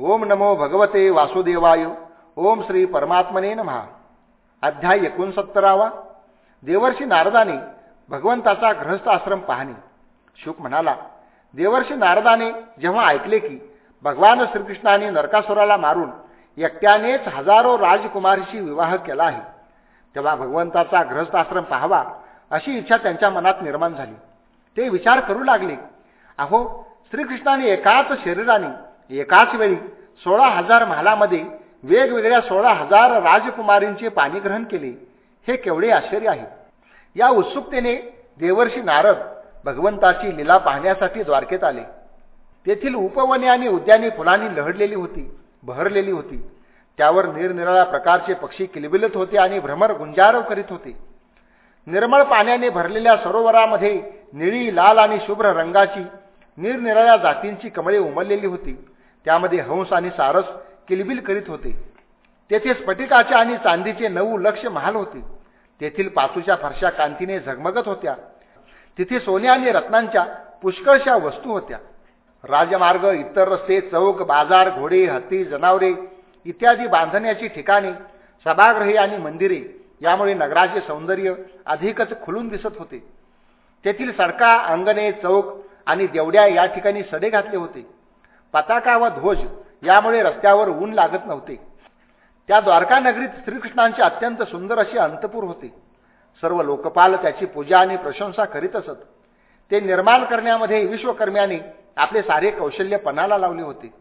ओम नमो भगवते वासुदेवाय. ओम श्री परमात्मने महा अध्याय एकोणसत्तरावा. देवर्षी नारदाने भगवंताचा ग्रहस्थ आश्रम पाहणे. शुक म्हणाला देवर्षी नारदाने जेव्हा ऐकले की भगवान श्रीकृष्णाने नरकासुराला मारून एकट्यानेच हजारो राजकुमारीशी विवाह केला आहे तेव्हा भगवंताचा ग्रहस्थ आश्रम पाहावा अशी इच्छा त्यांच्या मनात निर्माण झाली. ते विचार करू लागले अहो श्रीकृष्णाने एकाच शरीराने एकाच वेळी सोळा हजार महालामध्ये वेगवेगळ्या सोळा हजार राजकुमारींचे पाणीग्रहण केले. हे केवढे आश्चर्य आहे. या उत्सुकतेने देवर्षी नारद भगवंताची लीला पाहण्यासाठी द्वारकेत आले. तेथील उपवने आणि उद्याने फुलांनी लहडलेली होती बहरलेली होती. त्यावर निरनिराळ्या प्रकारचे पक्षी किलबिलत होते आणि भ्रमर गुंजारव करीत होते. निर्मळ पाण्याने भरलेल्या सरोवरामध्ये निळी लाल आणि शुभ्र रंगाची निरनिराळ्या जातींची कमळे उमललेली होती. त्यामध्ये हंस आणि सारस किलबिल करीत होते. तेथे स्फटिकाचे आणि चांदीचे नऊ लक्ष महाल होते. तेथील पासूच्या फरशा कांतीने झगमगत होत्या. तिथे सोने आणि रत्नांच्या पुष्कळशा वस्तू होत्या. राजमार्ग इतर रस्ते चौक बाजार घोडे हत्ती जनावरे इत्यादी बांधण्याची ठिकाणे सभागृहे आणि मंदिरे यामुळे नगराचे सौंदर्य अधिकच खुलून दिसत होते. तेथील सडका अंगणे चौक आणि देवड्या या ठिकाणी सडे घातले होते. पताका व ध्वज यामुळे रस्त्यावर ऊन लागत नव्हते. त्या द्वारका नगरीत श्रीकृष्णांचे अत्यंत सुंदर असे अंतपूर होते. सर्व लोकपाल त्याची पूजा आणि प्रशंसा करीत असत. ते निर्माण करण्यामध्ये विश्वकर्म्याने आपले सारे कौशल्य पणाला लावले होते.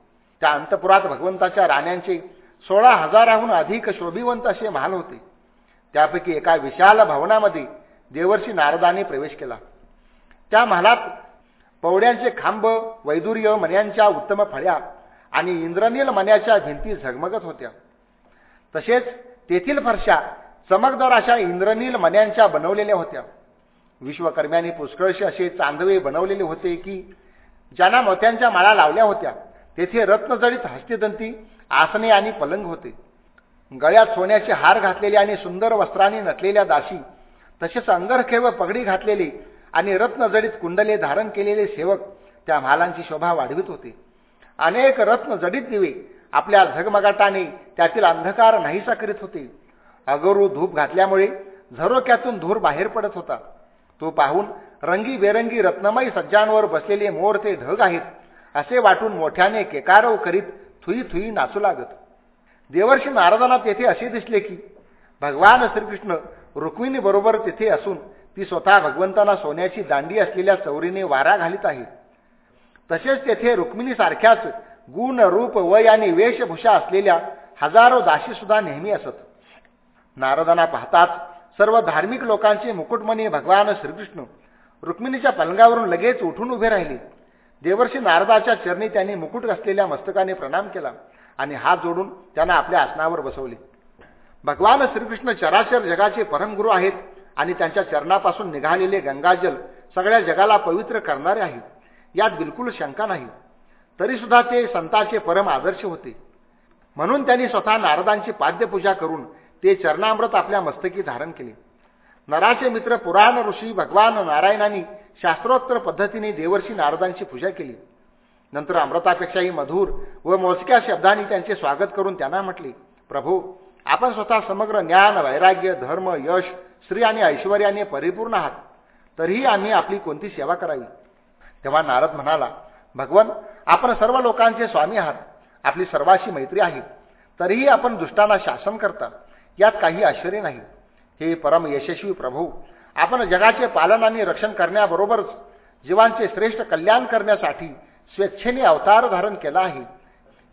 त्या अंतपुरात भगवंताच्या राण्यांचे सोळा हजाराहून अधिक शोभिवंत असे महाल होते. त्यापैकी एका विशाल भवनामध्ये देवर्षी नारदाने प्रवेश केला. त्या महालात पवड्यांचे खांब वैदुर्य मन्यांच्या उत्तम फळ्या आणि इंद्रनील मन्याच्या भिंती झगमगत होत्या. तसेच तेथील फरशा चमकदार अशा इंद्रनील मन्यांच्या बनवलेल्या होत्या. विश्वकर्म्यांनी पुष्कळशी असे चांदवे बनवलेले होते की ज्यांना मोत्यांच्या माळा लावल्या होत्या तेथे रत्नजडित हस्तिदंती आसने आणि पलंग होते. गळ्यात सोन्याचे हार घातलेले आणि सुंदर वस्त्रांनी नटलेल्या दाशी तसेच अंगरखे व पगडी घातलेली आणि रत्नजडीत कुंडले धारण केलेले सेवक त्या महालांची शोभा वाढवित होते. अनेक रत्नजडीत दिवे आपल्या झगमगाटाने त्यातील अंधकार नाहीसा करीत होते. अगरू धूप घातल्यामुळे झरोक्यातून धूर बाहेर पडत होता. तो पाहून रंगीबेरंगी रत्नमयी सज्जांवर बसलेले मोर ते ढग आहेत असे वाटून मोठ्याने केकारव करीत थुई थुई नाचू लागत. देवर्षी नारदांना तेथे असे दिसले की भगवान श्रीकृष्ण रुक्मिणीबरोबर तिथे तेथे असून ती स्वतः भगवंतांना सोन्याची दांडी असलेल्या चौरीने वारा घालीत आहे. तसेच तेथे रुक्मिणीसारख्याच गुण रूप वय आणि वेशभूषा असलेल्या हजारो दाशी सुद्धा नेहमी असत. नारदांना पाहताच सर्व धार्मिक लोकांचे मुकुटमणी भगवान श्रीकृष्ण रुक्मिणीच्या पलंगावरून लगेच उठून उभे राहिले. देवर्षी नारदाच्या चरणी त्यांनी मुकुट असलेल्या मस्तकाने प्रणाम केला आणि हात जोडून त्यांना आपल्या आसनावर बसवले. भगवान श्रीकृष्ण चराचर जगाचे परमगुरू आहेत. आणि त्यांच्या चरणापासून निघालेले गंगाजल सगळ्या जगाला पवित्र करणारे आहे यात बिलकुल शंका नाही. तरीसुद्धा ते संतांचे परम आदर्श होते. म्हणून त्यांनी स्वतः नारदांची पाद्यपूजा करून ते चरणामृत आपल्या मस्तकी धारण केले. नराचे मित्र पुराण ऋषी भगवान नारायणांनी शास्त्रोत्तर पद्धतीने देवर्षी नारदांची पूजा केली. नंतर अमृतापेक्षाही मधुर व मोजक्या शब्दांनी त्यांचे स्वागत करून त्यांना म्हटले प्रभू आपण स्वतः समग्र ज्ञान वैराग्य धर्म यश श्री आणि ऐश्वर्याने परिपूर्ण आहात. तरीही आम्ही आपली कोणती सेवा करावी? तेव्हा नारद म्हणाला भगवन आपण सर्व लोकांचे स्वामी आहात. आपली सर्वाशी मैत्री आहे. तरीही आपण दुष्टांना शासन करता. यात काही आश्चर्य नाही. हे परम यशस्वी प्रभू आपण जगाचे पालन आणि रक्षण करण्याबरोबरच जीवांचे श्रेष्ठ कल्याण करण्यासाठी स्वेच्छेने अवतार धारण केला आहे.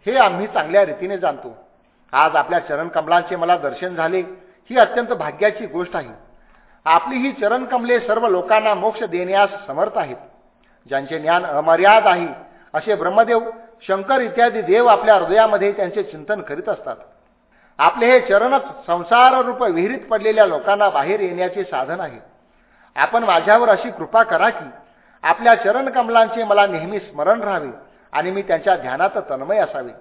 हे आम्ही चांगल्या रीतीने जाणतो. आज आपल्या चरणकमलांचे मला दर्शन झाले. ही अत्यंत भाग्याची गोष्ट आहे. आपली ही चरणकमले सर्व लोकांना मोक्ष देण्यास समर्थ आहेत. ज्यांचे ज्ञान अमर्याद आहे असे ब्रह्मदेव शंकर इत्यादी देव आपल्या हृदयामध्ये त्यांचे चिंतन करीत असतात. आपले हे चरणच संसाररूप विहिरीत पडलेल्या लोकांना बाहेर येण्याचे साधन आहे. आपण माझ्यावर अशी कृपा करा की आपल्या चरणकमलांचे मला नेहमी स्मरण राहावे आणि मी त्यांच्या ध्यानात तन्मय असावे.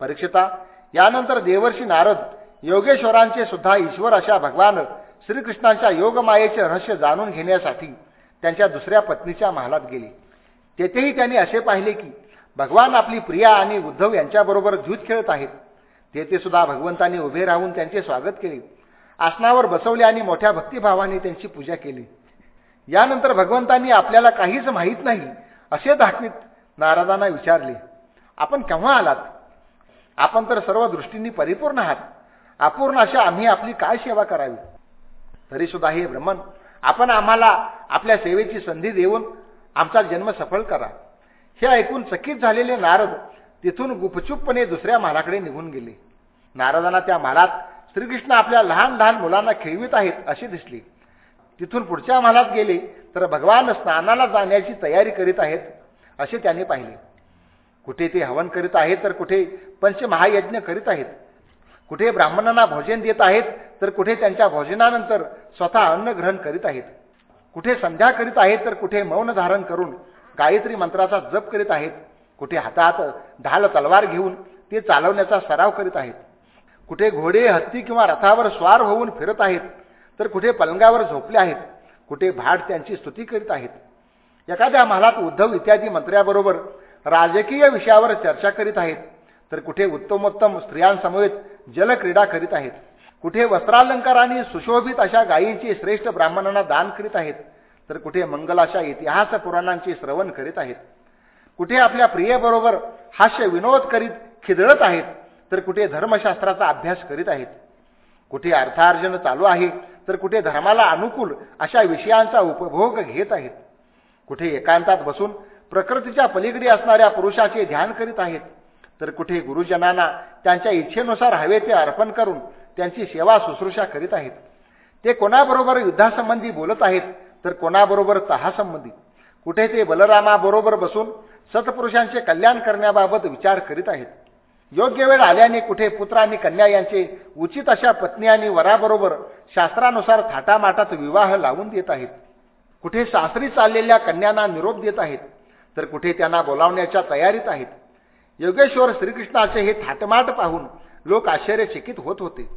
परीक्षिता यानंतर देवर्षी नारद योगेश्वरांचे सुद्धा ईश्वर अशा भगवान श्रीकृष्णांच्या योगमायेचे रहस्य जाणून घेण्यासाठी त्यांच्या दुसऱ्या पत्नीच्या महालात गेले. तेथेही त्यांनी असे पाहिले की भगवान आपली प्रिया आणि उद्धव यांच्याबरोबर झूज खेळत आहेत. तेथे सुद्धा भगवंतांनी उभे राहून त्यांचे स्वागत केले. आसनावर बसवले आणि मोठ्या भक्तिभावाने त्यांची पूजा केली. यानंतर भगवंतांनी आपल्याला काहीच माहीत नाही असे दाखवीत नारदांना विचारले आपण केव्हा आलात? आपण तर सर्व दृष्टींनी परिपूर्ण आहात. अपूर्ण अशा आम्ही आपली काय सेवा करावी? तरी सुद्धा हे ब्रह्मन आपण आम्हाला आपल्या सेवेची संधी देऊन आमचा जन्म सफल करा. हे ऐकून चकित झालेले नारद तिथून गुपचूपपणे दुसऱ्या महालाकडे निघून गेले. नारदांना त्या महालात श्रीकृष्ण आपल्या लहान लहान मुलांना खेळवित आहेत असे दिसले. तिथून पुढच्या महालात गेले तर भगवान स्नानाला जाण्याची तयारी करीत आहेत असे त्याने पाहिले. कुठे ते हवन करीत आहेत तर कुठे पंचमहायज्ञ करीत आहेत? कुठे ब्राह्मणांना भोजन देत आहेत तर कुठे त्यांच्या भोजनानंतर स्वतः अन्न ग्रहण करीत आहेत. कुठे संध्या करीत आहेत तर कुठे मौन धारण करून गायत्री मंत्राचा जप करीत आहेत. कुठे हातात ढाल तलवार घेऊन ते चालवण्याचा सराव करीत आहेत. कुठे घोडे हत्ती किंवा रथावर स्वार होऊन फिरत आहेत तर कुठे पलंगावर झोपले आहेत. कुठे भाट त्यांची स्तुती करीत आहेत. एखाद्या महालात उद्धव इत्यादी मंत्र्याबरोबर राजकीय विषयावर चर्चा करीत आहेत. तर कुठे उत्तमोत्तम स्त्रियांसमवेत जलक्रीडा करीत आहेत. कुठे वस्त्रालंकारांनी सुशोभित अशा गायींची श्रेष्ठ ब्राह्मणांना दान करीत आहेत. तर कुठे मंगलाशा इतिहास पुराणांचे श्रवण करीत आहेत. कुठे आपल्या प्रियेबरोबर हास्य विनोद करीत खिदळत आहेत. तर कुठे धर्मशास्त्राचा अभ्यास करीत आहेत. कुठे अर्थार्जन चालू आहे. तर कुठे धर्माला अनुकूल अशा विषयांचा उपभोग घेत आहेत. कुठे एकांतात बसून प्रकृतीच्या पलीकडे असणाऱ्या पुरुषाचे ध्यान करीत आहेत. तर कुठे गुरुजनांना त्यांच्या इच्छेनुसार हवे ते अर्पण करून त्यांची सेवा शुश्रूषा करीत आहेत. ते कोणाबरोबर युद्धासंबंधी बोलत आहेत तर कोणाबरोबर तहासंबंधी कुठे ते बलरामाबरोबर बसून सत्पुरुषांचे कल्याण करण्याबाबत विचार करीत आहेत? योग्य वेळ आल्याने कुठे पुत्र आणि कन्या यांचे उचित अशा पत्नी आणि वराबरोबर शास्त्रानुसार थाटामाटात विवाह लावून देत आहेत? कुठे सासरी चाललेल्या कन्यांना निरोप देत आहेत? तर कुठे त्यांना बोलावण्याच्या तयारीत आहेत? योगेश्वर श्रीकृष्णाचे हे थाटमाट पाहून लोक आश्चर्यचकित होत होते.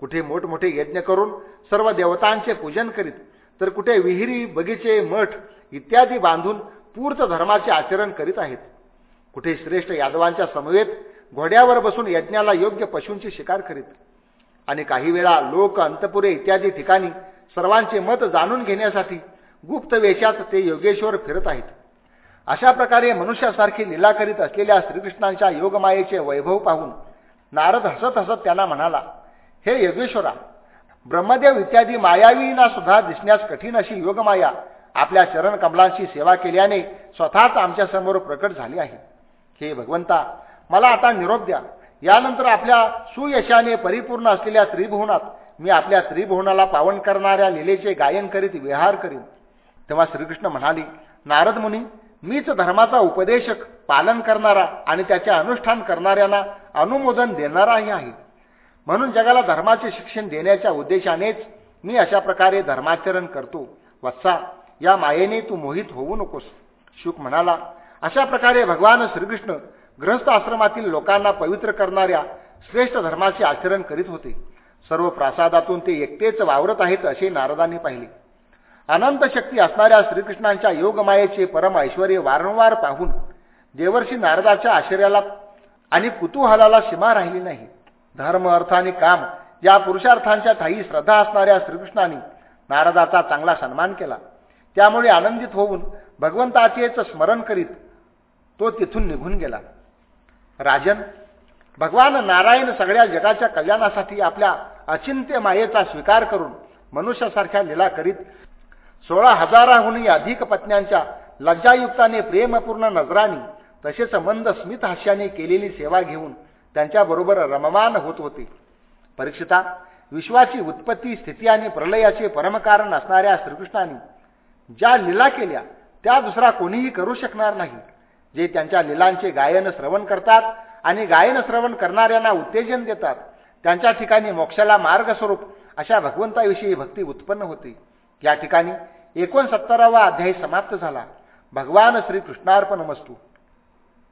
कुठे मोठमोठे यज्ञ करून सर्व देवतांचे पूजन करीत तर कुठे विहिरी बगीचे मठ इत्यादी बांधून पूर्त धर्माचे आचरण करीत आहेत. कुठे श्रेष्ठ यादवांच्या समवेत घोड्यावर बसून यज्ञाला योग्य पशूंची शिकार करीत. आणि काही वेळा लोक अंतपुरे इत्यादी ठिकाणी सर्वांचे मत जाणून घेण्यासाठी गुप्त वेशात ते योगेश्वर फिरत आहेत. अशा प्रकारे मनुष्यासारखी लीला करीत असलेल्या श्रीकृष्णांच्या योगमायेचे वैभव पाहून नारद हसत हसत त्यांना म्हणाला हे योगेश्वरा ब्रह्मदेव इत्यादी मायावींना सुद्धा दिसण्यास कठीण अशी योगमाया आपल्या चरण कमलांची सेवा केल्याने स्वतःच आमच्यासमोर प्रकट झाली आहे. हे भगवंता मला आता निरोप द्या. यानंतर आपल्या सुयशाने परिपूर्ण असलेल्या त्रिभुवनात मी आपल्या त्रिभुवनाला पावन करणाऱ्या लिलेचे गायन करीत विहार करीन. तेव्हा श्रीकृष्ण म्हणाली नारद मुनी मीच धर्माचा उपदेशक पालन करणारा आणि त्याचे अनुष्ठान करणाऱ्यांना अनुमोदन देणाराही आहे. म्हणून जगाला धर्माचे शिक्षण देण्याच्या उद्देशानेच मी अशा प्रकारे धर्माचरण करतो. वत्सा या मायेने तू मोहित होऊ नकोस. शुक म्हणाला अशा प्रकारे भगवान श्रीकृष्ण गृहस्थ आश्रमातील लोकांना पवित्र करणाऱ्या श्रेष्ठ धर्माचे आचरण करीत होते. सर्व प्रासादातून ते एकटेच वावरत आहेत असे नारदांनी पाहिले. अनंत शक्ती असणाऱ्या श्रीकृष्णांच्या योगमायेचे परम ऐश्वर वारंवार पाहून देवर्षी नारदाच्या आश्चर्याला आणि कुतूहलाला सीमा राहिली नाही. धर्म अर्थ आणि काम या पुरुषार्थांच्या ठाई श्रद्धा असणाऱ्या श्रीकृष्णांनी नारदाचा चांगला सन्मान केला. त्यामुळे आनंदित होऊन भगवंताचेच स्मरण करीत तो तिथून निघून गेला. राजन भगवान नारायण सगळ्या जगाच्या कल्याणासाठी आपल्या अचिंत्य मायेचा स्वीकार करून मनुष्यासारख्या लीला करीत सोळा हजाराहूनही अधिक पत्न्यांच्या लज्जायुक्ताने प्रेमपूर्ण नजरांनी तसेच मंद स्मित हास्याने केलेली सेवा घेऊन त्यांच्याबरोबर रममान होत होते. परीक्षिता विश्वाची उत्पत्ती स्थिती आणि प्रलयाचे परमकारण असणाऱ्या श्रीकृष्णाने ज्या लीला केल्या त्या दुसरा कोणीही करू शकणार नाही. जे त्यांच्या लिलांचे गायन श्रवण करतात आणि गायन श्रवण करणाऱ्यांना उत्तेजन देतात त्यांच्या ठिकाणी मोक्षाला मार्ग स्वरूप अशा भगवंताविषयी भक्ती उत्पन्न होते. या ठिकाणी एकोणसत्तरावा अध्याय समाप्त झाला. भगवान श्रीकृष्णार्पण मस्तू